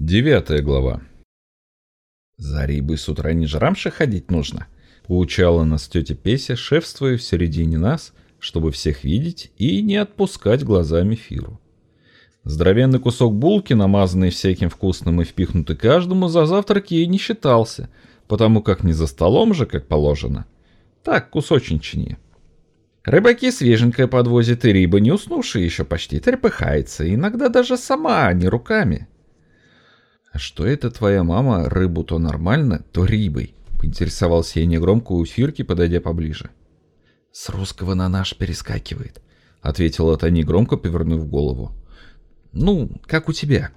Девятая глава. «За рыбой с утра не жрамше ходить нужно», — поучала нас тетя Песя, шефствуя в середине нас, чтобы всех видеть и не отпускать глазами Фиру. Здоровенный кусок булки, намазанный всяким вкусным и впихнутый каждому, за завтрак ей не считался, потому как не за столом же, как положено. Так, кусочничание. Рыбаки свеженькое подвозят, и рыба, не уснувшая еще почти, трепыхается, иногда даже сама, а не руками. «А что это твоя мама рыбу то нормально, то рыбой?» — поинтересовался я негромко у Фирки, подойдя поближе. «С русского на наш перескакивает», — ответила та негромко, повернув голову. «Ну, как у тебя.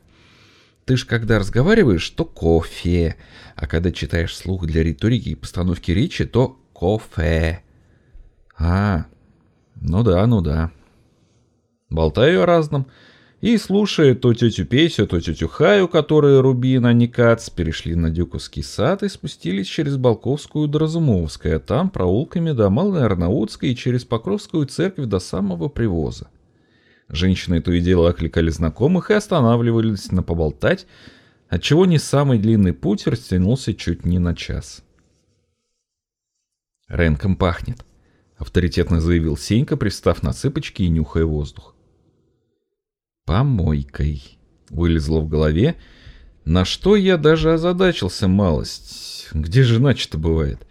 Ты ж когда разговариваешь, то кофе, а когда читаешь слух для риторики и постановки речи, то кофе». «А, ну да, ну да». Болтаю о разном, — и, слушая то тетю Песю, то тетю Хаю, которые Рубин, а не Кац, перешли на Дюковский сад и спустились через Балковскую до Разумовской, а там проулками до Малой Арнаутской и через Покровскую церковь до самого привоза. Женщины то и дело окликали знакомых и останавливались на поболтать, отчего не самый длинный путь растянулся чуть не на час. «Ренком пахнет», — авторитетно заявил Сенька, пристав на цыпочки и нюхая воздух помойкой. Вылезло в голове, на что я даже озадачился малость. Где же иначе-то бывает?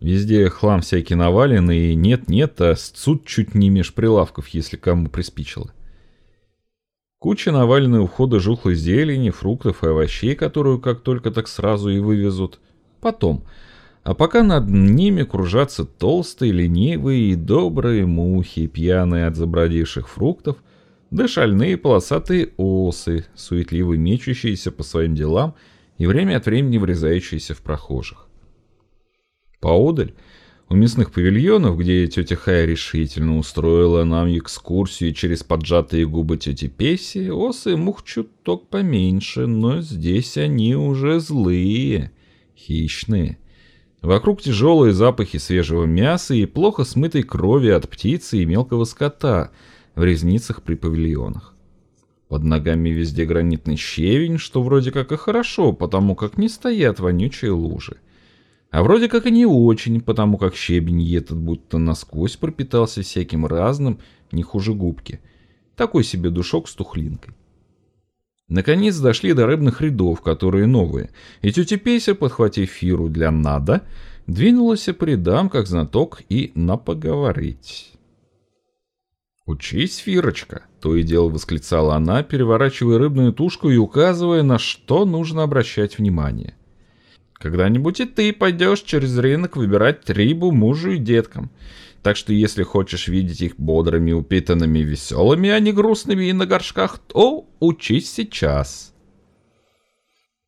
Везде хлам всякий навален, и нет-нет, а сцут чуть не меж прилавков, если кому приспичило. Куча наваленной у входа жухлой зелени, фруктов и овощей, которую как только так сразу и вывезут. Потом. А пока над ними кружатся толстые, ленивые и добрые мухи, пьяные от забродивших фруктов, да шальные полосатые осы, суетливо мечущиеся по своим делам и время от времени врезающиеся в прохожих. Поодаль, у мясных павильонов, где тетя Хая решительно устроила нам экскурсию через поджатые губы тети Песи, осы мух чуток поменьше, но здесь они уже злые, хищные. Вокруг тяжелые запахи свежего мяса и плохо смытой крови от птицы и мелкого скота — в резницах при павильонах. Под ногами везде гранитный щебень, что вроде как и хорошо, потому как не стоят вонючие лужи. А вроде как и не очень, потому как щебень этот будто насквозь пропитался всяким разным, не хуже губки. Такой себе душок с тухлинкой. Наконец дошли до рыбных рядов, которые новые, и тетя Песя, подхватив фиру для «надо», двинулась по рядам, как знаток, и на поговорить. «Учись, Фирочка!» — то и дело восклицала она, переворачивая рыбную тушку и указывая, на что нужно обращать внимание. «Когда-нибудь и ты пойдешь через рынок выбирать рыбу мужу и деткам. Так что если хочешь видеть их бодрыми, упитанными, веселыми, а не грустными и на горшках, то учись сейчас».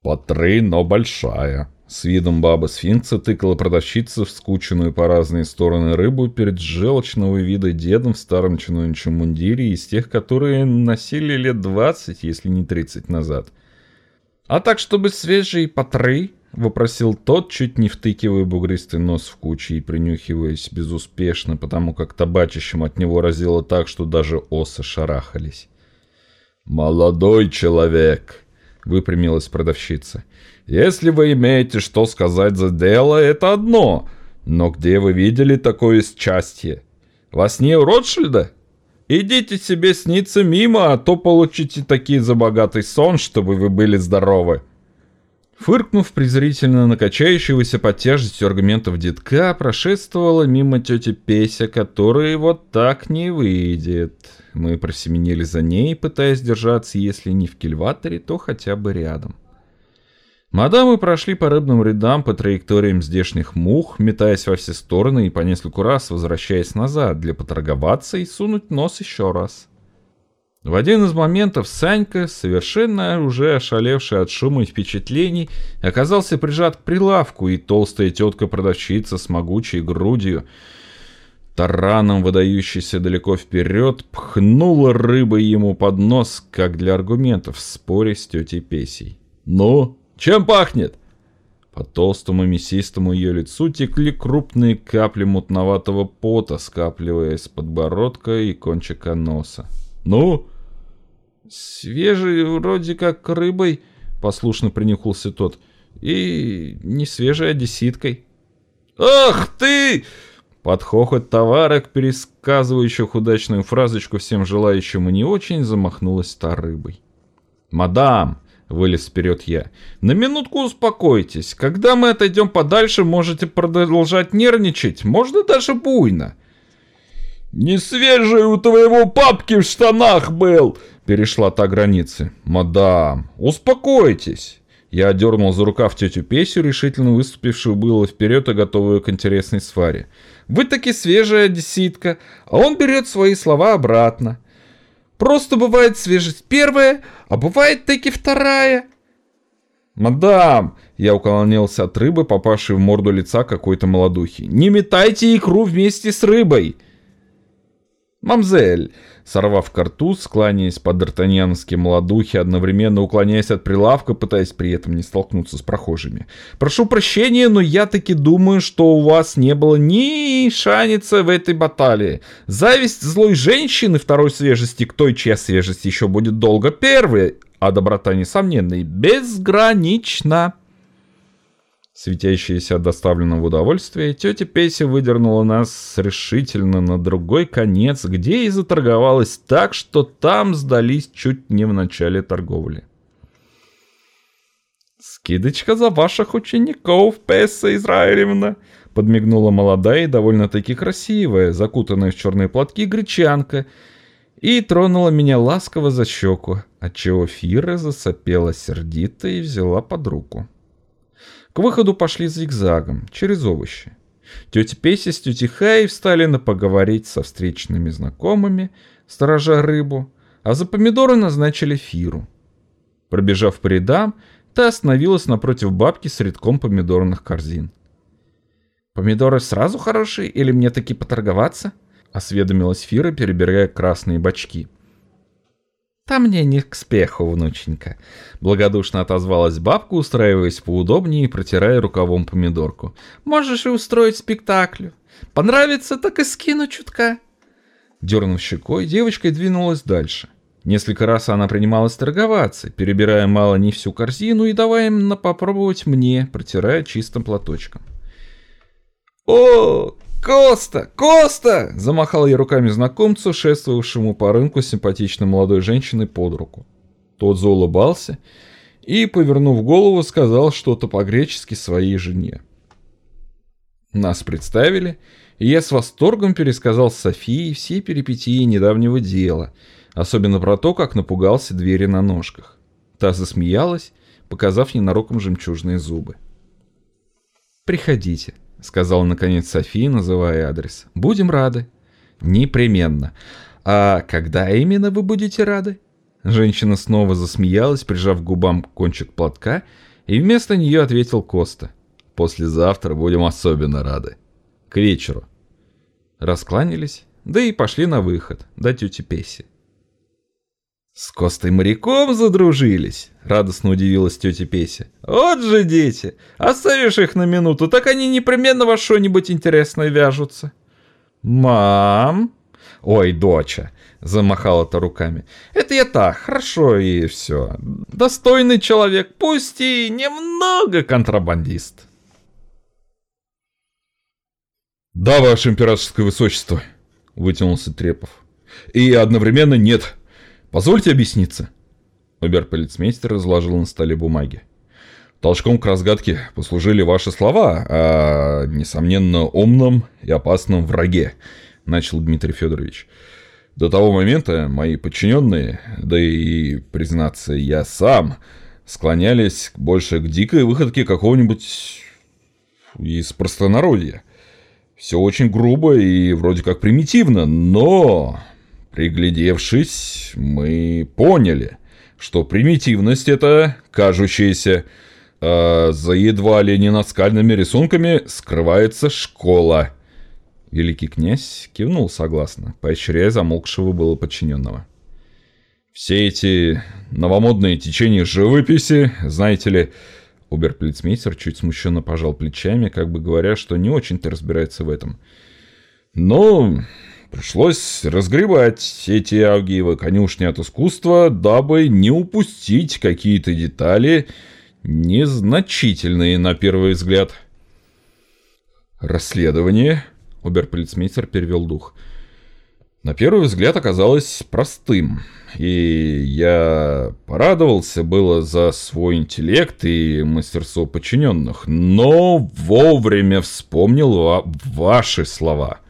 «По три, но большая», с видом бабы-сфинкса тыкала продавщица в скученную по разные стороны рыбу перед желчного вида дедом в старом чиновничьем мундире из тех, которые носили лет двадцать, если не тридцать назад. «А так, чтобы свежие потры?» — вопросил тот, чуть не втыкивая бугристый нос в кучу и принюхиваясь безуспешно, потому как табачищем от него разило так, что даже осы шарахались. «Молодой человек!» — выпрямилась продавщица — если вы имеете что сказать за дело, это одно. Но где вы видели такое счастье? Во сне у Ротшильда? Идите себе сниться мимо, а то получите такие за богатый сон, чтобы вы были здоровы. Фыркнув презрительно на качающегося под тяжестью аргументов детка, прошествовала мимо тети Песя, которая вот так не выйдет. Мы просеменили за ней, пытаясь держаться, если не в кильваторе, то хотя бы рядом. Мадамы прошли по рыбным рядам по траекториям здешних мух, метаясь во все стороны и по нескольку раз возвращаясь назад для поторговаться и сунуть нос еще раз. В один из моментов Санька, совершенно уже ошалевший от шума и впечатлений, оказался прижат к прилавку, и толстая тетка-продавщица с могучей грудью, тараном выдающейся далеко вперед, пхнула рыбой ему под нос, как для аргументов в споре с тетей Песей. «Ну, чем пахнет?» По толстому мясистому ее лицу текли крупные капли мутноватого пота, скапливаясь с подбородка и кончика носа. «Ну?» «Свежий, вроде как рыбой», —— послушно принюхался тот. «И не свежей одесситкой». «Ах ты!» Под хохот товарок, пересказывающих удачную фразочку всем желающим и не очень, замахнулась та рыбой. «Мадам!» — вылез вперед я. «На минутку успокойтесь. Когда мы отойдем подальше, можете продолжать нервничать. Можно даже буйно». «Не свежий у твоего папки в штанах был!» — перешла та границы. «Мадам, успокойтесь!» Я одернул за рукав тетю Песю, решительно выступившую было вперед и готовую к интересной сваре. «Вы таки свежая одесситка, а он берет свои слова обратно. Просто бывает свежесть первая, а бывает таки вторая». «Мадам!» — я уклонился от рыбы, попавшей в морду лица какой-то молодухи. «Не метайте икру вместе с рыбой!» «Мамзель!» Сорвав картуз, скланяясь по д'Артаньяновски молодухе, одновременно уклоняясь от прилавка, пытаясь при этом не столкнуться с прохожими. «Прошу прощения, но я таки думаю, что у вас не было ни шаница в этой баталии. Зависть злой женщины второй свежести к той, чья свежесть еще будет долго первой, а доброта несомненной безгранична». Светящаяся от доставленного удовольствия, тетя Песи выдернула нас решительно на другой конец, где и заторговалась так, что там сдались чуть не в начале торговли. «Скидочка за ваших учеников, Песса Израилевна!» подмигнула молодая и довольно-таки красивая, закутанная в черные платки гречанка, и тронула меня ласково за щеку, отчего Фира засопела сердито и взяла под руку. К выходу пошли зигзагом, через овощи. Тетя Песя с тетей Хай встали на поговорить со встречными знакомыми, сторожа рыбу, а за помидоры назначили Фиру. Пробежав по рядам, та остановилась напротив бабки с рядком помидорных корзин. «Помидоры сразу хорошие или мне таки поторговаться?» — осведомилась Фира, перебирая красные бачки. «Там мне не к спеху, внученька», — благодушно отозвалась бабка, устраиваясь поудобнее и протирая рукавом помидорку. «Можешь и устроить спектакль. Понравится, так и скину чутка». Дернув щекой, девочка двинулась дальше. Несколько раз она принималась торговаться, перебирая мало не всю корзину и давая им попробовать мне, протирая чистым платочком. «О, «Коста! Коста!» – замахал я руками знакомцу, шествовавшему по рынку симпатичной молодой женщиной под руку. Тот заулыбался и, повернув голову, сказал что-то по-гречески своей жене. Нас представили, и я с восторгом пересказал Софии все перипетии недавнего дела, особенно про то, как напугался двери на ножках. Та засмеялась, показав ненароком жемчужные зубы. «Приходите», — сказала наконец София, называя адрес. «Будем рады». «Непременно. А когда именно вы будете рады?» Женщина снова засмеялась, прижав к губам кончик платка, и вместо нее ответил Коста. «Послезавтра будем особенно рады. К вечеру». Раскланялись, да и пошли на выход, до тети Песи. «С Костой моряком задружились?» — радостно удивилась тетя Песя. «Вот же дети! Оставишь их на минуту, так они непременно во что-нибудь интересное вяжутся». «Мам!» «Ой, доча!» — замахала-то руками. «Это я так, хорошо и все. Достойный человек, пусть и немного контрабандист». «Да, ваше императорское высочество», — вытянулся Трепов. «И одновременно нет». Позвольте объясниться. Оберполицмейстер разложил на столе бумаги. Толчком к разгадке послужили ваши слова о, несомненно, умном и опасном враге, начал Дмитрий Федорович. До того момента мои подчиненные, да и, признаться, я сам, склонялись больше к дикой выходке какого-нибудь из простонародья. Все очень грубо и вроде как примитивно, но Приглядевшись, мы поняли, что примитивность эта, кажущаяся, а за едва ли не наскальными рисунками скрывается школа. Великий князь кивнул согласно, поощряя замолкшего было подчиненного. Все эти новомодные течения живописи, знаете ли, Оберплицмейстер чуть смущенно пожал плечами, как бы говоря, что не очень-то разбирается в этом. Но Пришлось разгребать эти Аугиевы конюшни от искусства, дабы не упустить какие-то детали, незначительные на первый взгляд. Расследование, оберполицмейстер перевел дух, на первый взгляд оказалось простым, и я порадовался было за свой интеллект и мастерство подчиненных, но вовремя вспомнил ваши слова —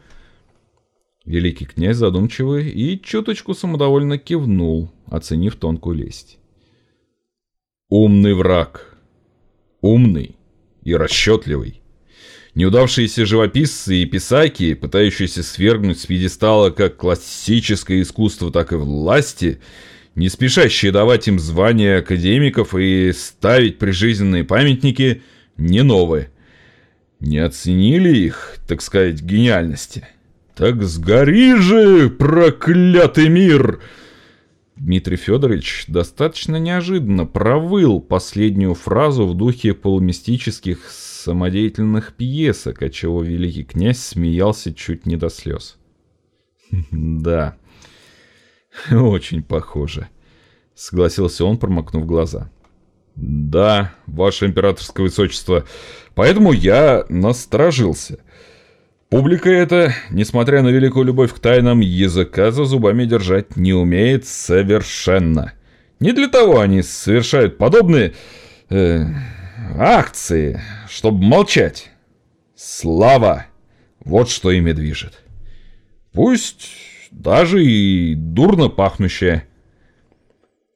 Великий князь задумчивый и чуточку самодовольно кивнул, оценив тонкую лесть. Умный враг. Умный и расчетливый. Неудавшиеся живописцы и писаки, пытающиеся свергнуть с пьедестала как классическое искусство, так и власти, не спешащие давать им звания академиков и ставить прижизненные памятники, не новые. Не оценили их, так сказать, гениальности. «Так сгори же, проклятый мир!» Дмитрий Федорович достаточно неожиданно провыл последнюю фразу в духе полумистических самодеятельных пьесок, отчего великий князь смеялся чуть не до слез. «Да, очень похоже», — согласился он, промокнув глаза. «Да, ваше императорское высочество, поэтому я насторожился». Публика эта, несмотря на великую любовь к тайнам, языка за зубами держать не умеет совершенно. Не для того они совершают подобные э, акции, чтобы молчать. Слава! Вот что ими движет. Пусть даже и дурно пахнущая.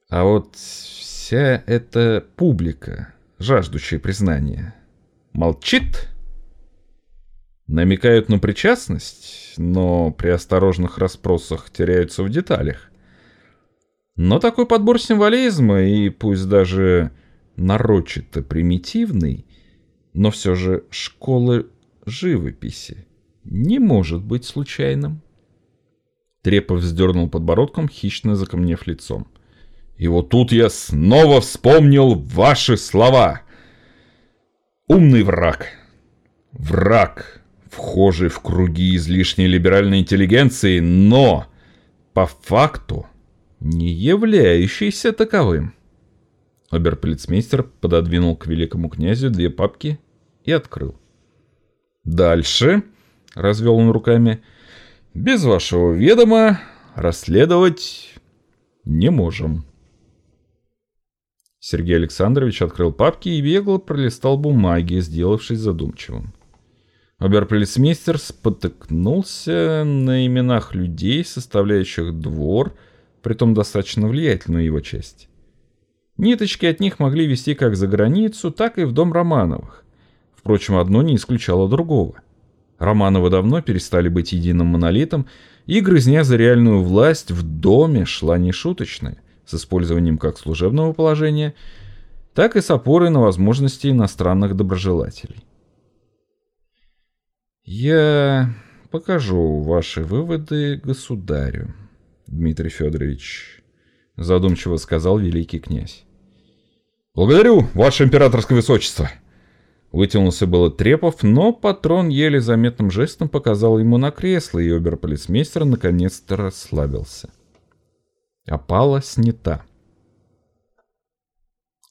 А вот вся эта публика, жаждущая признания, молчит намекают на причастность, но при осторожных расспросах теряются в деталях. Но такой подбор символизма, и пусть даже нарочито примитивный, но все же школы живописи не может быть случайным. Трепов вздернул подбородком, хищно закомнев лицом. И вот тут я снова вспомнил ваши слова. Умный враг. Враг вхожий в круги излишней либеральной интеллигенции, но по факту не являющийся таковым. Оберполицмейстер пододвинул к великому князю две папки и открыл. «Дальше», — развел он руками, — «без вашего ведома расследовать не можем». Сергей Александрович открыл папки и бегло пролистал бумаги, сделавшись задумчивым. Оберполицмейстер спотыкнулся на именах людей, составляющих двор, притом достаточно влиятельную его часть. Ниточки от них могли вести как за границу, так и в дом Романовых. Впрочем, одно не исключало другого. Романовы давно перестали быть единым монолитом, и грызня за реальную власть в доме шла нешуточная, с использованием как служебного положения, так и с опорой на возможности иностранных доброжелателей. Я покажу ваши выводы государю, Дмитрий Федорович, задумчиво сказал великий князь. Благодарю, ваше императорское высочество. Вытянулся было Трепов, но патрон еле заметным жестом показал ему на кресло, и оберполицмейстер наконец-то расслабился. Опала снята.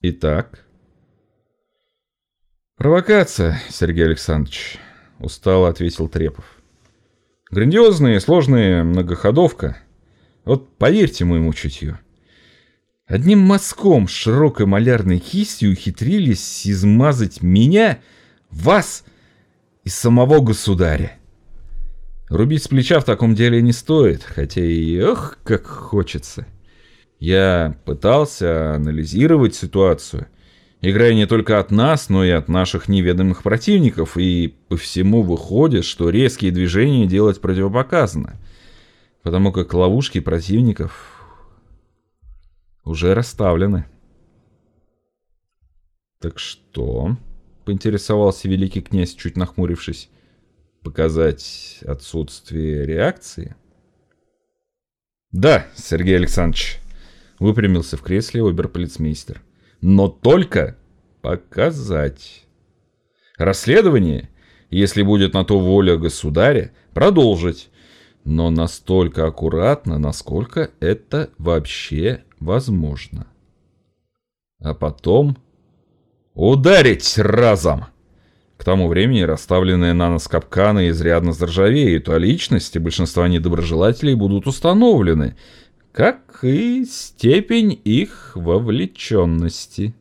Итак... Провокация, Сергей Александрович устало ответил Трепов. Грандиозная и сложная многоходовка. Вот поверьте моему чутью. Одним мазком широкой малярной кистью ухитрились измазать меня, вас и самого государя. Рубить с плеча в таком деле не стоит, хотя и ох, как хочется. Я пытался анализировать ситуацию — играя не только от нас, но и от наших неведомых противников, и по всему выходит, что резкие движения делать противопоказано, потому как ловушки противников уже расставлены. «Так что?» — поинтересовался великий князь, чуть нахмурившись. «Показать отсутствие реакции?» «Да, Сергей Александрович», — выпрямился в кресле оберполицмейстер но только показать. Расследование, если будет на то воля государя, продолжить. но настолько аккуратно, насколько это вообще возможно. А потом ударить разом. К тому времени расставленные на нас капканы изрядно заржавеют, а личности большинства недоброжелателей будут установлены, как и степень их вовлеченности.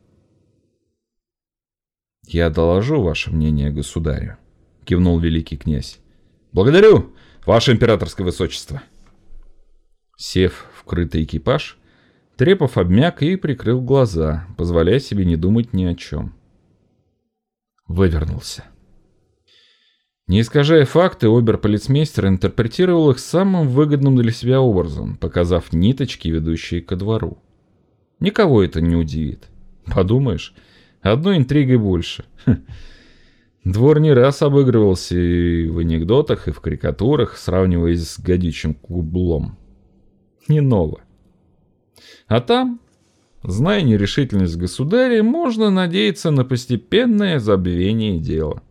«Я доложу ваше мнение государю», — кивнул великий князь. «Благодарю, ваше императорское высочество». Сев в крытый экипаж, Трепов обмяк и прикрыл глаза, позволяя себе не думать ни о чем вывернулся. Не искажая факты, обер-полицмейстер интерпретировал их самым выгодным для себя образом, показав ниточки, ведущие ко двору. Никого это не удивит. Подумаешь, одной интригой больше. Хм. Двор не раз обыгрывался и в анекдотах, и в карикатурах, сравниваясь с годичим кублом. Не ново. А там Зная нерешительность государя, можно надеяться на постепенное забвение дела.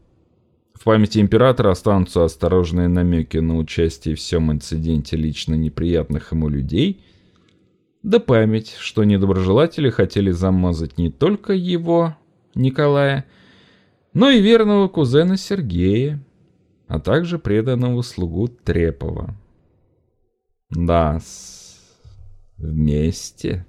В памяти императора останутся осторожные намеки на участие в всем инциденте лично неприятных ему людей, да память, что недоброжелатели хотели замазать не только его, Николая, но и верного кузена Сергея, а также преданного слугу Трепова. Да, вместе...